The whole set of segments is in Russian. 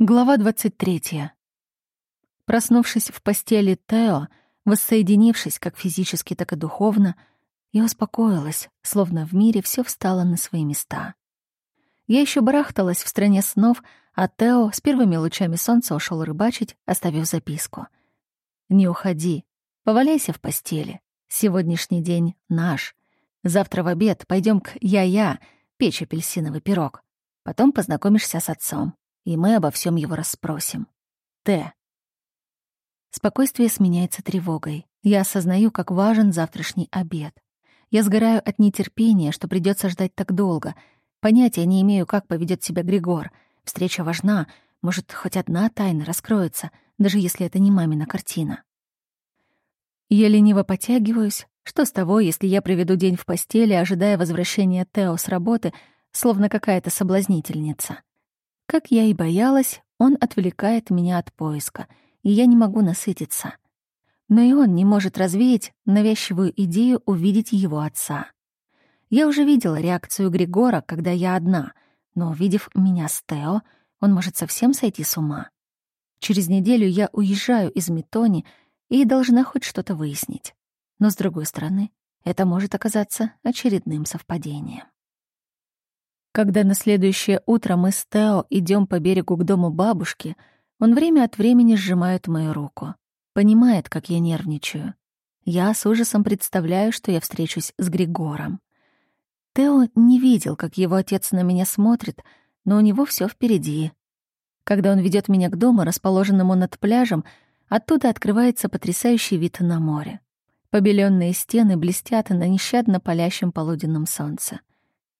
Глава 23. Проснувшись в постели Тео, воссоединившись как физически, так и духовно, я успокоилась, словно в мире все встало на свои места. Я еще барахталась в стране снов, а Тео с первыми лучами солнца ушел рыбачить, оставив записку. «Не уходи, поваляйся в постели. Сегодняшний день наш. Завтра в обед пойдем к Я-Я, печь апельсиновый пирог. Потом познакомишься с отцом и мы обо всем его расспросим. Т. Спокойствие сменяется тревогой. Я осознаю, как важен завтрашний обед. Я сгораю от нетерпения, что придется ждать так долго. Понятия не имею, как поведет себя Григор. Встреча важна. Может, хоть одна тайна раскроется, даже если это не мамина картина. Я лениво потягиваюсь. Что с того, если я проведу день в постели, ожидая возвращения Тео с работы, словно какая-то соблазнительница? Как я и боялась, он отвлекает меня от поиска, и я не могу насытиться. Но и он не может развеять навязчивую идею увидеть его отца. Я уже видела реакцию Григора, когда я одна, но, увидев меня с Тео, он может совсем сойти с ума. Через неделю я уезжаю из Метони и должна хоть что-то выяснить. Но, с другой стороны, это может оказаться очередным совпадением. Когда на следующее утро мы с Тео идем по берегу к дому бабушки, он время от времени сжимает мою руку. Понимает, как я нервничаю. Я с ужасом представляю, что я встречусь с Григором. Тео не видел, как его отец на меня смотрит, но у него все впереди. Когда он ведет меня к дому, расположенному над пляжем, оттуда открывается потрясающий вид на море. Побеленные стены блестят на нещадно палящем полуденном солнце.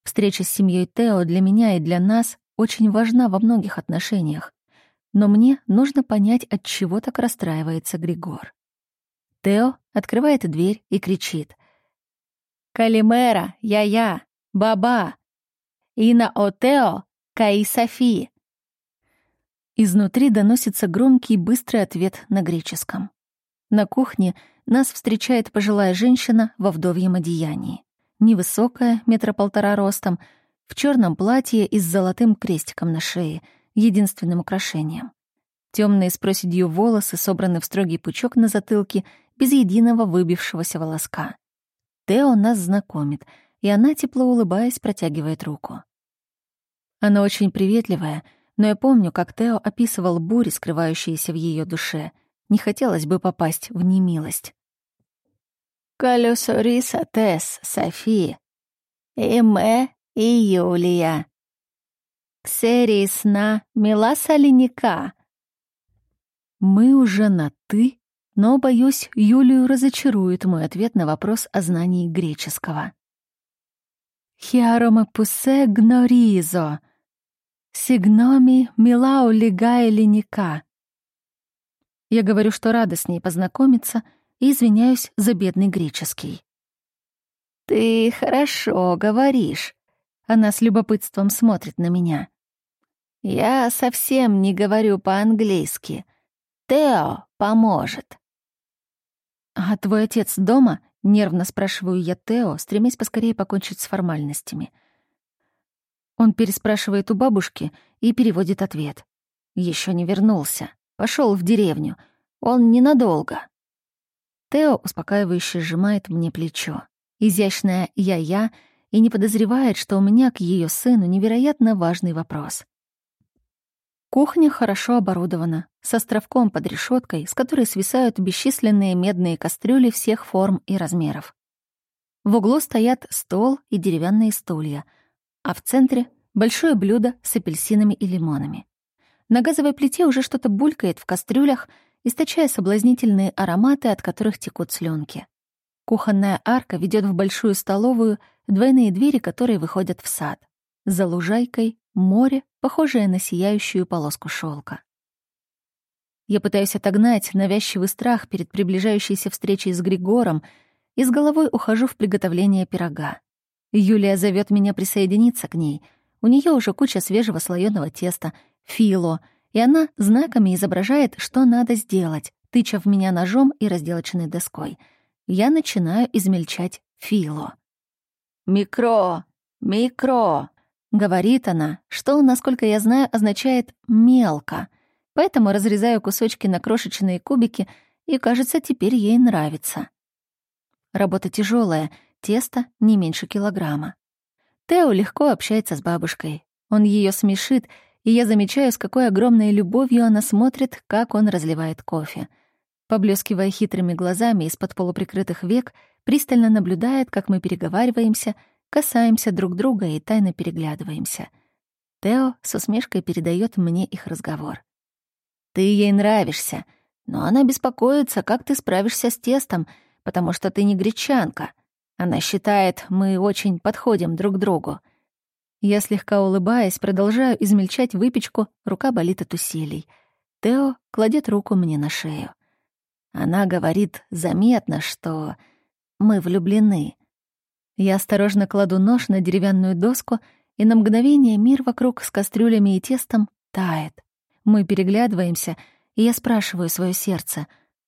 Встреча с семьей Тео для меня и для нас очень важна во многих отношениях. Но мне нужно понять, от чего так расстраивается Григор. Тео открывает дверь и кричит. «Калимера, я-я, баба! Ина о Тео, каи Софи!» Изнутри доносится громкий быстрый ответ на греческом. На кухне нас встречает пожилая женщина во вдовьем одеянии невысокая, метра полтора ростом, в черном платье и с золотым крестиком на шее, единственным украшением. Темные с проседью волосы собраны в строгий пучок на затылке, без единого выбившегося волоска. Тео нас знакомит, и она, тепло улыбаясь, протягивает руку. Она очень приветливая, но я помню, как Тео описывал бури, скрывающиеся в ее душе. Не хотелось бы попасть в немилость. Колесо риса Тесс, Софи, Эме и Юлия. Ксерии сна Миласа Линика. Мы уже на «ты», но, боюсь, Юлию разочарует мой ответ на вопрос о знании греческого. «Хиароме пусе гноризо, сигноми милау лигай линика». Я говорю, что рада с ней познакомиться — и извиняюсь за бедный греческий. «Ты хорошо говоришь», — она с любопытством смотрит на меня. «Я совсем не говорю по-английски. Тео поможет». «А твой отец дома?» — нервно спрашиваю я Тео, стремясь поскорее покончить с формальностями. Он переспрашивает у бабушки и переводит ответ. Еще не вернулся. Пошел в деревню. Он ненадолго. Тео успокаивающе сжимает мне плечо. Изящная я-я и не подозревает, что у меня к ее сыну невероятно важный вопрос. Кухня хорошо оборудована, с островком под решеткой, с которой свисают бесчисленные медные кастрюли всех форм и размеров. В углу стоят стол и деревянные стулья, а в центре — большое блюдо с апельсинами и лимонами. На газовой плите уже что-то булькает в кастрюлях — источая соблазнительные ароматы, от которых текут слюнки. Кухонная арка ведет в большую столовую, двойные двери которые выходят в сад. За лужайкой — море, похожее на сияющую полоску шелка. Я пытаюсь отогнать навязчивый страх перед приближающейся встречей с Григором и с головой ухожу в приготовление пирога. Юлия зовет меня присоединиться к ней. У нее уже куча свежего слоеного теста, фило — и она знаками изображает, что надо сделать, тыча в меня ножом и разделочной доской. Я начинаю измельчать фило. «Микро! Микро!» Говорит она, что, насколько я знаю, означает «мелко», поэтому разрезаю кусочки на крошечные кубики, и, кажется, теперь ей нравится. Работа тяжелая, тесто не меньше килограмма. Тео легко общается с бабушкой. Он ее смешит, и я замечаю, с какой огромной любовью она смотрит, как он разливает кофе. Поблескивая хитрыми глазами из-под полуприкрытых век, пристально наблюдает, как мы переговариваемся, касаемся друг друга и тайно переглядываемся. Тео с усмешкой передает мне их разговор. «Ты ей нравишься, но она беспокоится, как ты справишься с тестом, потому что ты не гречанка. Она считает, мы очень подходим друг другу. Я слегка улыбаясь, продолжаю измельчать выпечку, рука болит от усилий. Тео кладет руку мне на шею. Она говорит заметно, что мы влюблены. Я осторожно кладу нож на деревянную доску, и на мгновение мир вокруг с кастрюлями и тестом тает. Мы переглядываемся, и я спрашиваю свое сердце,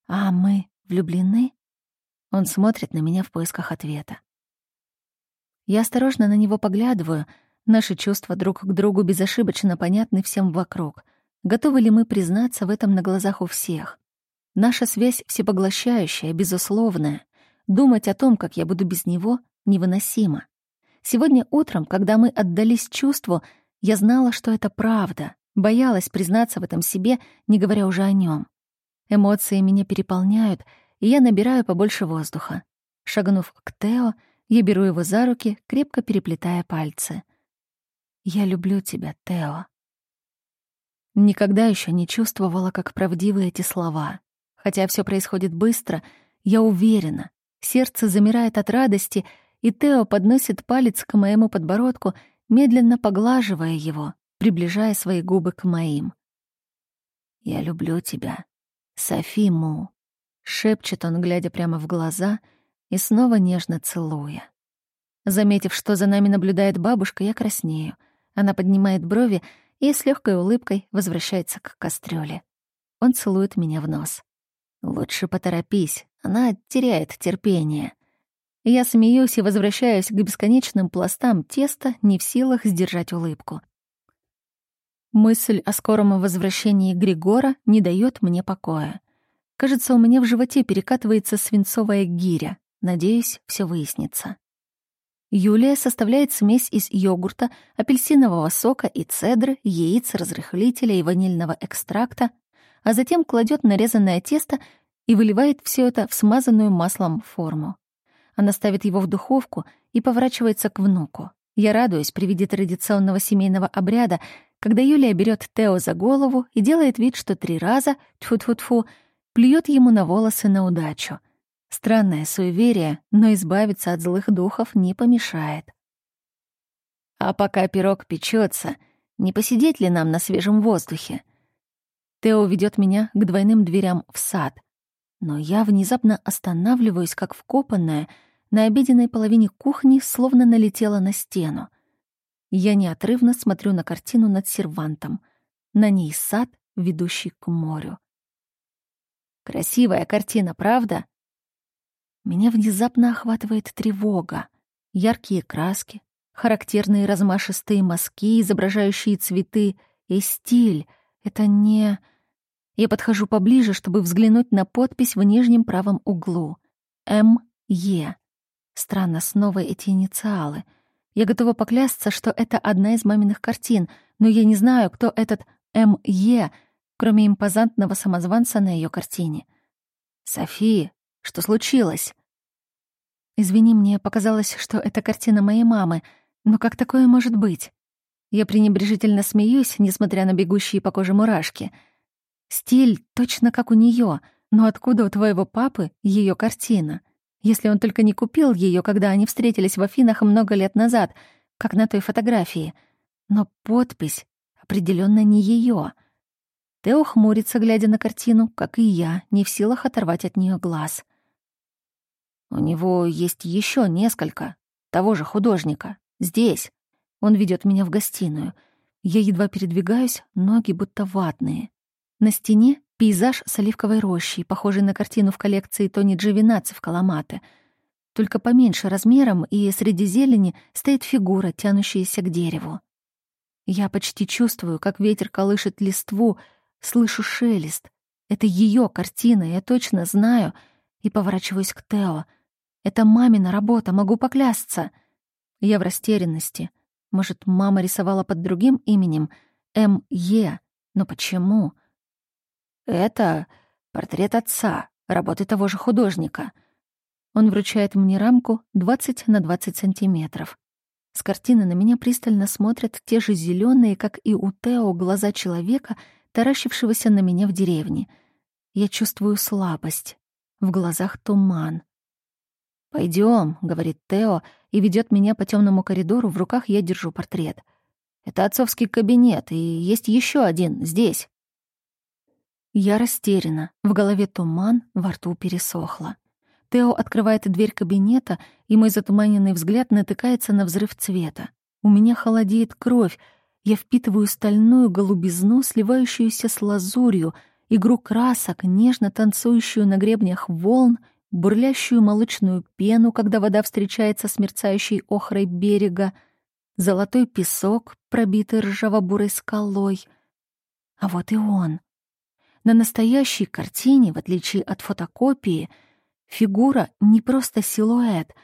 «А мы влюблены?» Он смотрит на меня в поисках ответа. Я осторожно на него поглядываю — Наши чувства друг к другу безошибочно понятны всем вокруг. Готовы ли мы признаться в этом на глазах у всех? Наша связь всепоглощающая, безусловная. Думать о том, как я буду без него, невыносимо. Сегодня утром, когда мы отдались чувству, я знала, что это правда, боялась признаться в этом себе, не говоря уже о нем. Эмоции меня переполняют, и я набираю побольше воздуха. Шагнув к Тео, я беру его за руки, крепко переплетая пальцы. Я люблю тебя, Тео. Никогда еще не чувствовала, как правдивы эти слова. Хотя все происходит быстро, я уверена. Сердце замирает от радости, и Тео подносит палец к моему подбородку, медленно поглаживая его, приближая свои губы к моим. «Я люблю тебя, Софи Му», — шепчет он, глядя прямо в глаза и снова нежно целуя. Заметив, что за нами наблюдает бабушка, я краснею — она поднимает брови и с легкой улыбкой возвращается к кастрюле. Он целует меня в нос. «Лучше поторопись, она теряет терпение». Я смеюсь и возвращаюсь к бесконечным пластам теста, не в силах сдержать улыбку. Мысль о скором возвращении Григора не дает мне покоя. Кажется, у меня в животе перекатывается свинцовая гиря. Надеюсь, все выяснится. Юлия составляет смесь из йогурта, апельсинового сока и цедры, яиц, разрыхлителя и ванильного экстракта, а затем кладет нарезанное тесто и выливает все это в смазанную маслом форму. Она ставит его в духовку и поворачивается к внуку. Я радуюсь при виде традиционного семейного обряда, когда Юлия берет Тео за голову и делает вид, что три раза, тьфу-тьфу-тьфу, плюет ему на волосы на удачу — Странное суеверие, но избавиться от злых духов не помешает. А пока пирог печется, не посидеть ли нам на свежем воздухе? Тео ведет меня к двойным дверям в сад, но я внезапно останавливаюсь, как вкопанная, на обеденной половине кухни словно налетела на стену. Я неотрывно смотрю на картину над сервантом. На ней сад, ведущий к морю. Красивая картина, правда? Меня внезапно охватывает тревога. Яркие краски, характерные размашистые мазки, изображающие цветы, и стиль — это не... Я подхожу поближе, чтобы взглянуть на подпись в нижнем правом углу. М.Е. Странно, снова эти инициалы. Я готова поклясться, что это одна из маминых картин, но я не знаю, кто этот М.Е., кроме импозантного самозванца на ее картине. «София, что случилось?» «Извини, мне показалось, что это картина моей мамы, но как такое может быть?» Я пренебрежительно смеюсь, несмотря на бегущие по коже мурашки. Стиль точно как у нее, но откуда у твоего папы ее картина? Если он только не купил ее, когда они встретились в Афинах много лет назад, как на той фотографии. Но подпись определенно не ее. Тео хмурится, глядя на картину, как и я, не в силах оторвать от нее глаз. У него есть еще несколько. Того же художника. Здесь. Он ведет меня в гостиную. Я едва передвигаюсь, ноги будто ватные. На стене пейзаж с оливковой рощей, похожий на картину в коллекции Тони Дживинаци в Каламате. Только поменьше размером, и среди зелени стоит фигура, тянущаяся к дереву. Я почти чувствую, как ветер колышет листву, слышу шелест. Это ее картина, я точно знаю. И поворачиваюсь к Тео. Это мамина работа, могу поклясться. Я в растерянности. Может, мама рисовала под другим именем? М.Е. Но почему? Это портрет отца, работы того же художника. Он вручает мне рамку 20 на 20 сантиметров. С картины на меня пристально смотрят те же зеленые, как и у Тео, глаза человека, таращившегося на меня в деревне. Я чувствую слабость. В глазах туман. Пойдем, говорит Тео и ведет меня по темному коридору, в руках я держу портрет. «Это отцовский кабинет, и есть еще один здесь». Я растеряна, в голове туман, во рту пересохло. Тео открывает дверь кабинета, и мой затуманенный взгляд натыкается на взрыв цвета. У меня холодеет кровь, я впитываю стальную голубизну, сливающуюся с лазурью, игру красок, нежно танцующую на гребнях волн, бурлящую молочную пену, когда вода встречается с мерцающей охрой берега, золотой песок, пробитый ржаво-бурой скалой. А вот и он. На настоящей картине, в отличие от фотокопии — Фигура — не просто силуэт,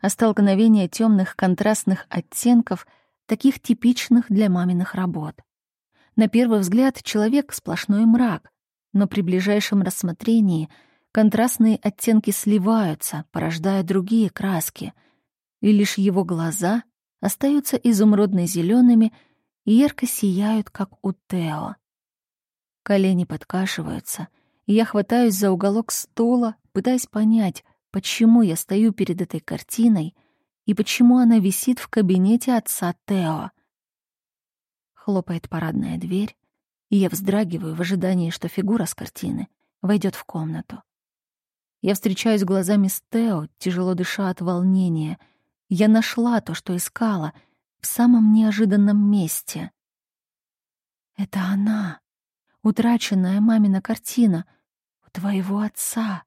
а столкновение темных контрастных оттенков, таких типичных для маминых работ. На первый взгляд человек — сплошной мрак, но при ближайшем рассмотрении контрастные оттенки сливаются, порождая другие краски, и лишь его глаза остаются изумрудно зелеными и ярко сияют, как у Тео. Колени подкашиваются, и я хватаюсь за уголок стула, пытаясь понять, почему я стою перед этой картиной и почему она висит в кабинете отца Тео. Хлопает парадная дверь, и я вздрагиваю в ожидании, что фигура с картины войдет в комнату. Я встречаюсь глазами с Тео, тяжело дыша от волнения. Я нашла то, что искала, в самом неожиданном месте. Это она, утраченная мамина картина у твоего отца.